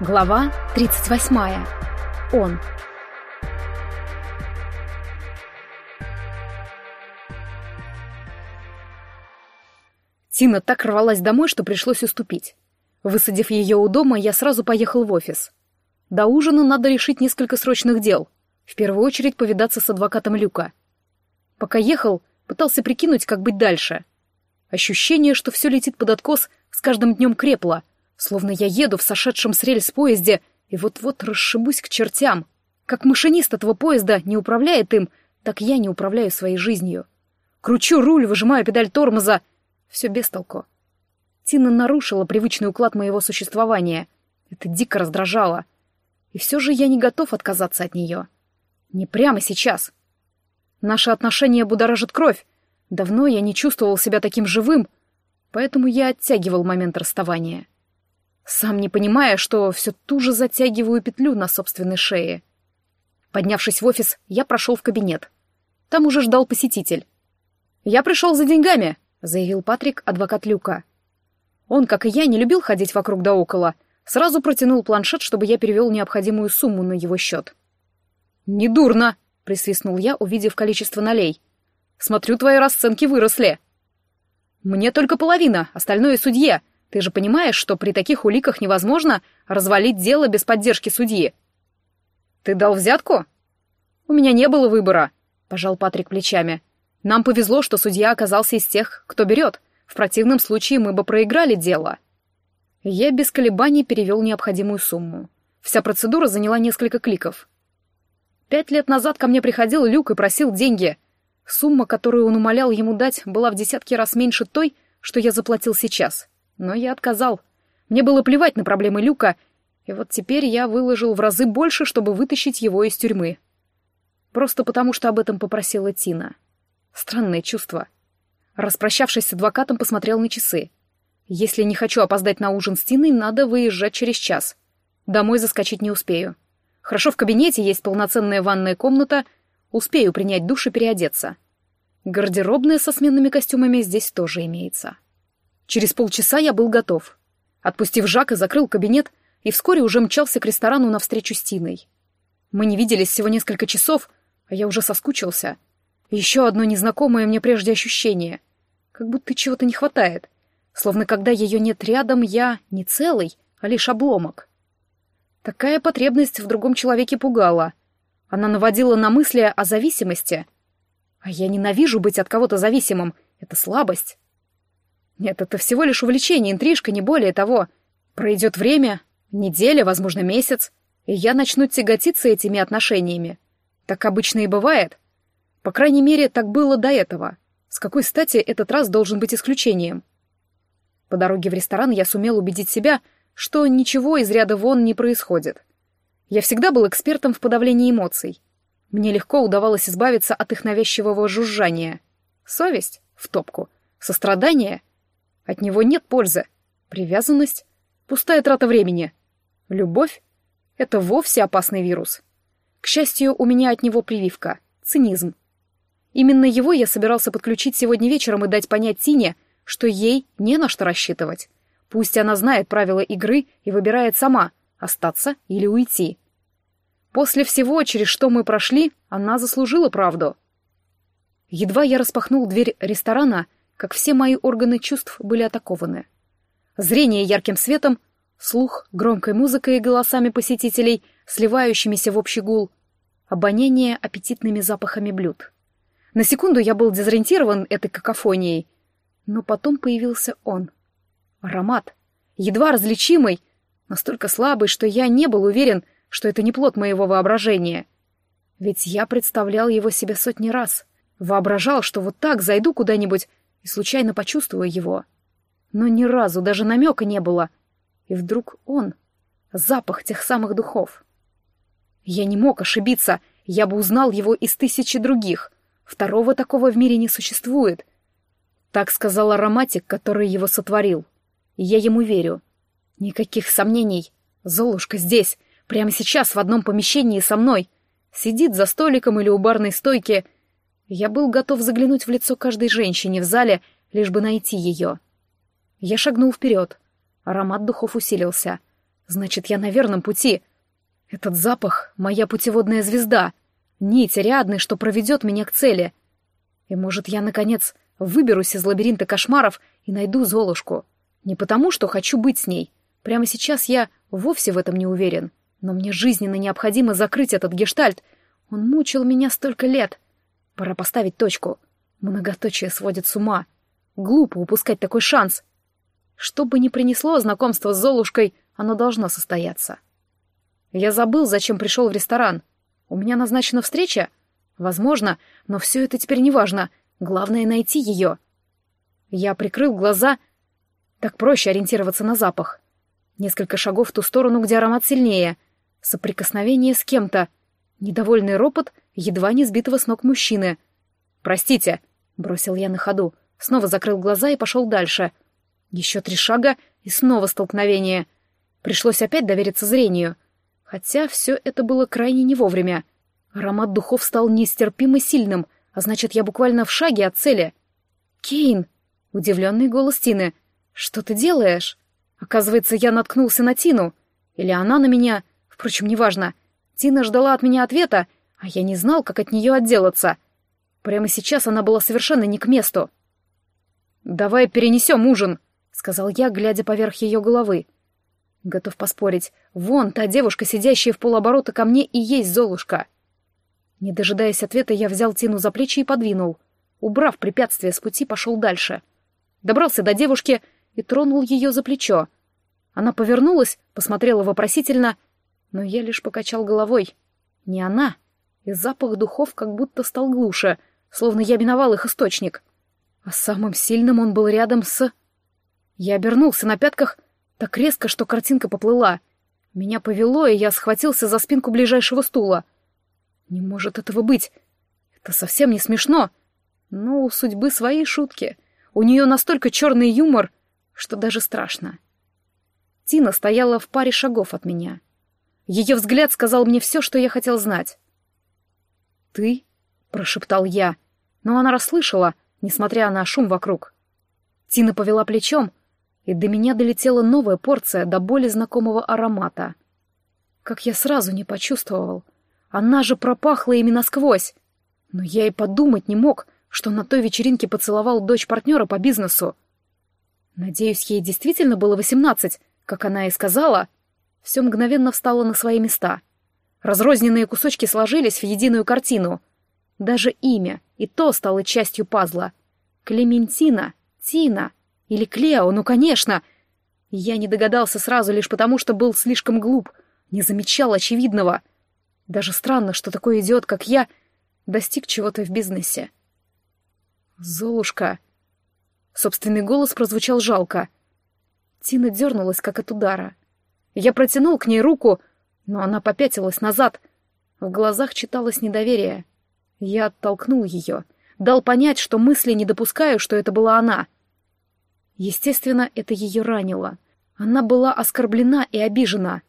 Глава 38. Он. Тина так рвалась домой, что пришлось уступить. Высадив ее у дома, я сразу поехал в офис. До ужина надо решить несколько срочных дел. В первую очередь повидаться с адвокатом Люка. Пока ехал, пытался прикинуть, как быть дальше. Ощущение, что все летит под откос, с каждым днем крепло, словно я еду в сошедшем с рельс поезде и вот-вот расшибусь к чертям. Как машинист этого поезда не управляет им, так я не управляю своей жизнью. Кручу руль, выжимаю педаль тормоза. Все без толку. Тина нарушила привычный уклад моего существования. Это дико раздражало. И все же я не готов отказаться от нее. Не прямо сейчас. Наши отношения будоражат кровь. Давно я не чувствовал себя таким живым, поэтому я оттягивал момент расставания. Сам не понимая, что все ту же затягиваю петлю на собственной шее. Поднявшись в офис, я прошел в кабинет. Там уже ждал посетитель. «Я пришел за деньгами», — заявил Патрик, адвокат Люка. Он, как и я, не любил ходить вокруг да около. Сразу протянул планшет, чтобы я перевел необходимую сумму на его счет. «Недурно!» — присвистнул я, увидев количество налей. «Смотрю, твои расценки выросли». «Мне только половина, остальное судье. Ты же понимаешь, что при таких уликах невозможно развалить дело без поддержки судьи». «Ты дал взятку?» «У меня не было выбора», — пожал Патрик плечами. «Нам повезло, что судья оказался из тех, кто берет. В противном случае мы бы проиграли дело». Я без колебаний перевел необходимую сумму. Вся процедура заняла несколько кликов. Пять лет назад ко мне приходил Люк и просил деньги. Сумма, которую он умолял ему дать, была в десятки раз меньше той, что я заплатил сейчас. Но я отказал. Мне было плевать на проблемы Люка, и вот теперь я выложил в разы больше, чтобы вытащить его из тюрьмы. Просто потому, что об этом попросила Тина. Странное чувство. Распрощавшись с адвокатом, посмотрел на часы. Если не хочу опоздать на ужин с Тиной, надо выезжать через час. Домой заскочить не успею. Хорошо в кабинете есть полноценная ванная комната, успею принять душ и переодеться. Гардеробная со сменными костюмами здесь тоже имеется. Через полчаса я был готов. Отпустив Жака, закрыл кабинет и вскоре уже мчался к ресторану навстречу с Тиной. Мы не виделись всего несколько часов, а я уже соскучился. Еще одно незнакомое мне прежде ощущение. Как будто чего-то не хватает. Словно когда ее нет рядом, я не целый, а лишь обломок. Такая потребность в другом человеке пугала. Она наводила на мысли о зависимости. А я ненавижу быть от кого-то зависимым. Это слабость. Нет, это всего лишь увлечение, интрижка, не более того. Пройдет время, неделя, возможно, месяц, и я начну тяготиться этими отношениями. Так обычно и бывает. По крайней мере, так было до этого. С какой стати этот раз должен быть исключением? По дороге в ресторан я сумел убедить себя, что ничего из ряда вон не происходит. Я всегда был экспертом в подавлении эмоций. Мне легко удавалось избавиться от их навязчивого жужжания. Совесть — в топку. Сострадание — от него нет пользы. Привязанность — пустая трата времени. Любовь — это вовсе опасный вирус. К счастью, у меня от него прививка — цинизм. Именно его я собирался подключить сегодня вечером и дать понять Тине, что ей не на что рассчитывать. Пусть она знает правила игры и выбирает сама, остаться или уйти. После всего, через что мы прошли, она заслужила правду. Едва я распахнул дверь ресторана, как все мои органы чувств были атакованы. Зрение ярким светом, слух громкой музыкой и голосами посетителей, сливающимися в общий гул, обоняние аппетитными запахами блюд. На секунду я был дезориентирован этой какофонией, но потом появился он — Аромат, едва различимый, настолько слабый, что я не был уверен, что это не плод моего воображения. Ведь я представлял его себе сотни раз. Воображал, что вот так зайду куда-нибудь и случайно почувствую его. Но ни разу даже намека не было. И вдруг он, запах тех самых духов. Я не мог ошибиться, я бы узнал его из тысячи других. Второго такого в мире не существует. Так сказал ароматик, который его сотворил и я ему верю. Никаких сомнений. Золушка здесь, прямо сейчас в одном помещении со мной. Сидит за столиком или у барной стойки. Я был готов заглянуть в лицо каждой женщине в зале, лишь бы найти ее. Я шагнул вперед. Аромат духов усилился. Значит, я на верном пути. Этот запах — моя путеводная звезда, нить рядной, что проведет меня к цели. И, может, я, наконец, выберусь из лабиринта кошмаров и найду Золушку. Не потому, что хочу быть с ней. Прямо сейчас я вовсе в этом не уверен. Но мне жизненно необходимо закрыть этот гештальт. Он мучил меня столько лет. Пора поставить точку. Многоточие сводит с ума. Глупо упускать такой шанс. Что бы ни принесло знакомство с Золушкой, оно должно состояться. Я забыл, зачем пришел в ресторан. У меня назначена встреча? Возможно, но все это теперь не важно. Главное — найти ее. Я прикрыл глаза. Так проще ориентироваться на запах. Несколько шагов в ту сторону, где аромат сильнее. Соприкосновение с кем-то. Недовольный ропот едва не сбитого с ног мужчины. «Простите», — бросил я на ходу. Снова закрыл глаза и пошел дальше. Еще три шага и снова столкновение. Пришлось опять довериться зрению. Хотя все это было крайне не вовремя. Аромат духов стал нестерпимо сильным, а значит, я буквально в шаге от цели. «Кейн!» — удивленный голос Тины. «Что ты делаешь?» Оказывается, я наткнулся на Тину. Или она на меня. Впрочем, неважно. Тина ждала от меня ответа, а я не знал, как от нее отделаться. Прямо сейчас она была совершенно не к месту. «Давай перенесем ужин», — сказал я, глядя поверх ее головы. Готов поспорить. Вон та девушка, сидящая в полоборота ко мне, и есть Золушка. Не дожидаясь ответа, я взял Тину за плечи и подвинул. Убрав препятствие с пути, пошел дальше. Добрался до девушки и тронул ее за плечо. Она повернулась, посмотрела вопросительно, но я лишь покачал головой. Не она. И запах духов как будто стал глуше, словно я миновал их источник. А самым сильным он был рядом с... Я обернулся на пятках так резко, что картинка поплыла. Меня повело, и я схватился за спинку ближайшего стула — не может этого быть. Это совсем не смешно. Но у судьбы свои шутки. У нее настолько черный юмор, что даже страшно. Тина стояла в паре шагов от меня. Ее взгляд сказал мне все, что я хотел знать. «Ты?» — прошептал я, но она расслышала, несмотря на шум вокруг. Тина повела плечом, и до меня долетела новая порция до боли знакомого аромата. Как я сразу не почувствовал — она же пропахла ими насквозь. Но я и подумать не мог, что на той вечеринке поцеловал дочь партнера по бизнесу. Надеюсь, ей действительно было восемнадцать, как она и сказала. Все мгновенно встало на свои места. Разрозненные кусочки сложились в единую картину. Даже имя и то стало частью пазла. Клементина, Тина или Клео, ну, конечно. Я не догадался сразу лишь потому, что был слишком глуп, не замечал очевидного — даже странно, что такой идиот, как я, достиг чего-то в бизнесе. «Золушка!» Собственный голос прозвучал жалко. Тина дернулась, как от удара. Я протянул к ней руку, но она попятилась назад. В глазах читалось недоверие. Я оттолкнул ее, дал понять, что мысли не допускаю, что это была она. Естественно, это ее ранило. Она была оскорблена и обижена.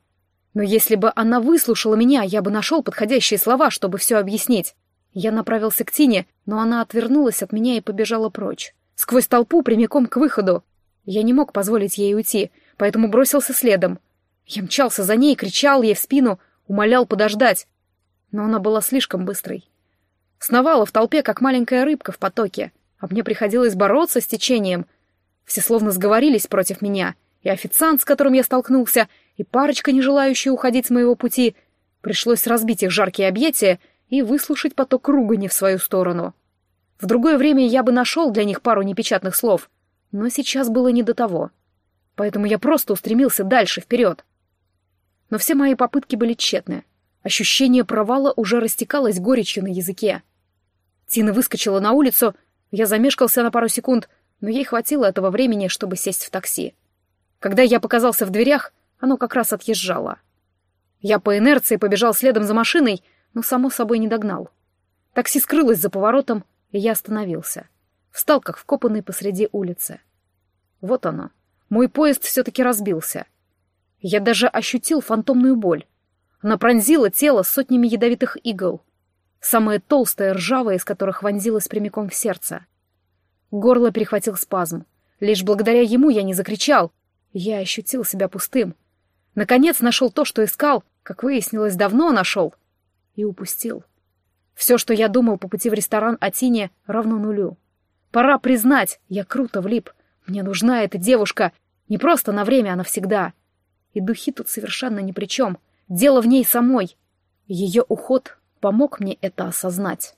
Но если бы она выслушала меня, я бы нашел подходящие слова, чтобы все объяснить. Я направился к Тине, но она отвернулась от меня и побежала прочь. Сквозь толпу прямиком к выходу. Я не мог позволить ей уйти, поэтому бросился следом. Я мчался за ней, кричал ей в спину, умолял подождать. Но она была слишком быстрой. Сновала в толпе, как маленькая рыбка в потоке, а мне приходилось бороться с течением. Все словно сговорились против меня, и официант, с которым я столкнулся, и парочка, не желающая уходить с моего пути. Пришлось разбить их жаркие объятия и выслушать поток ругани в свою сторону. В другое время я бы нашел для них пару непечатных слов, но сейчас было не до того. Поэтому я просто устремился дальше, вперед. Но все мои попытки были тщетны. Ощущение провала уже растекалось горечью на языке. Тина выскочила на улицу, я замешкался на пару секунд, но ей хватило этого времени, чтобы сесть в такси. Когда я показался в дверях, оно как раз отъезжало. Я по инерции побежал следом за машиной, но, само собой, не догнал. Такси скрылось за поворотом, и я остановился. Встал, как вкопанный посреди улицы. Вот оно. Мой поезд все-таки разбился. Я даже ощутил фантомную боль. Она пронзила тело сотнями ядовитых игл. Самая толстая, ржавая из которых вонзилась прямиком в сердце. Горло перехватил спазм. Лишь благодаря ему я не закричал. Я ощутил себя пустым. Наконец нашел то, что искал, как выяснилось, давно нашел. И упустил. Все, что я думал по пути в ресторан о Тине, равно нулю. Пора признать, я круто влип. Мне нужна эта девушка. Не просто на время, а навсегда. — и духи тут совершенно ни при чем. Дело в ней самой. Ее уход помог мне это осознать.